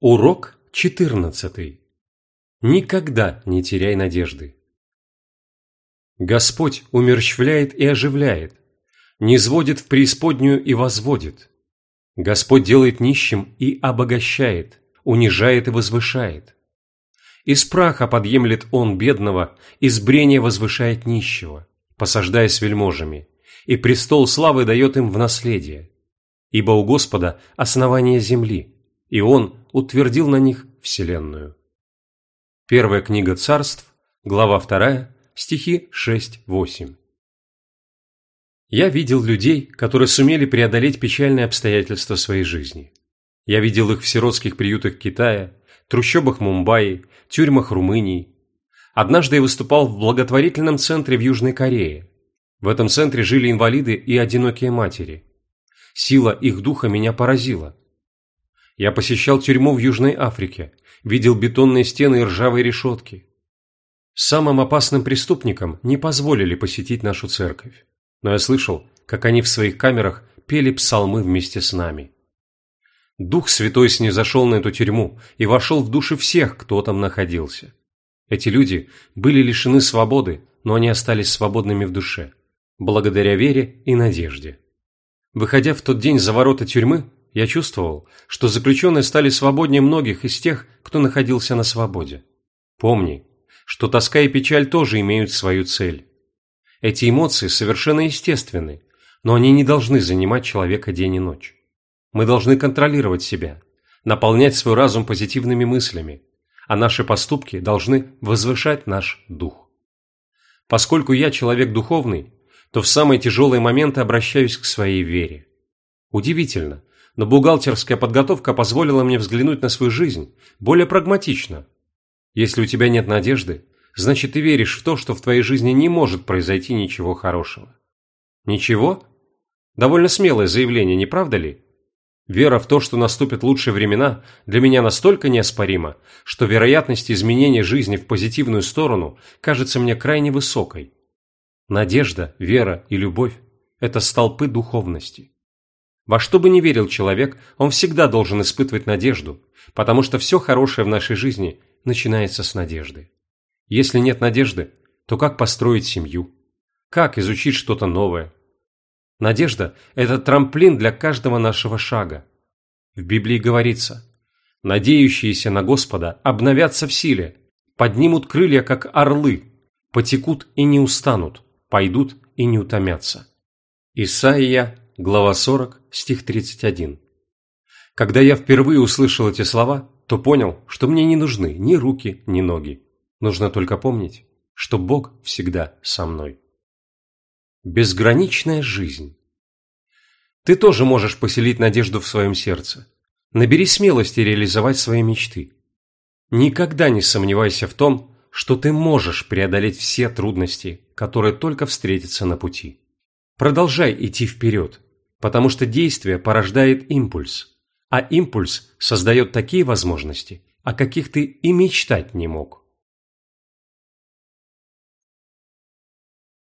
Урок 14. Никогда не теряй надежды. Господь умерщвляет и оживляет, низводит в преисподнюю и возводит. Господь делает нищим и обогащает, унижает и возвышает. Из праха подъемлет он бедного, из брения возвышает нищего, посаждая с вельможами, и престол славы дает им в наследие. Ибо у Господа основание земли, и Он утвердил на них вселенную. Первая книга царств, глава 2, стихи 6-8. Я видел людей, которые сумели преодолеть печальные обстоятельства своей жизни. Я видел их в сиротских приютах Китая, трущобах Мумбаи, тюрьмах Румынии. Однажды я выступал в благотворительном центре в Южной Корее. В этом центре жили инвалиды и одинокие матери. Сила их духа меня поразила. Я посещал тюрьму в Южной Африке, видел бетонные стены и ржавые решетки. Самым опасным преступникам не позволили посетить нашу церковь, но я слышал, как они в своих камерах пели псалмы вместе с нами. Дух Святой снизошел на эту тюрьму и вошел в души всех, кто там находился. Эти люди были лишены свободы, но они остались свободными в душе, благодаря вере и надежде. Выходя в тот день за ворота тюрьмы, я чувствовал, что заключенные стали свободнее многих из тех, кто находился на свободе. Помни, что тоска и печаль тоже имеют свою цель. Эти эмоции совершенно естественны, но они не должны занимать человека день и ночь. Мы должны контролировать себя, наполнять свой разум позитивными мыслями, а наши поступки должны возвышать наш дух. Поскольку я человек духовный, то в самые тяжелые моменты обращаюсь к своей вере. Удивительно, но бухгалтерская подготовка позволила мне взглянуть на свою жизнь более прагматично. Если у тебя нет надежды, значит ты веришь в то, что в твоей жизни не может произойти ничего хорошего. Ничего? Довольно смелое заявление, не правда ли? Вера в то, что наступят лучшие времена, для меня настолько неоспорима, что вероятность изменения жизни в позитивную сторону кажется мне крайне высокой. Надежда, вера и любовь – это столпы духовности. Во что бы ни верил человек, он всегда должен испытывать надежду, потому что все хорошее в нашей жизни начинается с надежды. Если нет надежды, то как построить семью? Как изучить что-то новое? Надежда – это трамплин для каждого нашего шага. В Библии говорится «Надеющиеся на Господа обновятся в силе, поднимут крылья, как орлы, потекут и не устанут, пойдут и не утомятся». Исаия глава 40, стих 31. Когда я впервые услышал эти слова, то понял, что мне не нужны ни руки, ни ноги. Нужно только помнить, что Бог всегда со мной. Безграничная жизнь. Ты тоже можешь поселить надежду в своем сердце. Набери смелости реализовать свои мечты. Никогда не сомневайся в том, что ты можешь преодолеть все трудности, которые только встретятся на пути. Продолжай идти вперед, потому что действие порождает импульс, а импульс создает такие возможности, о каких ты и мечтать не мог.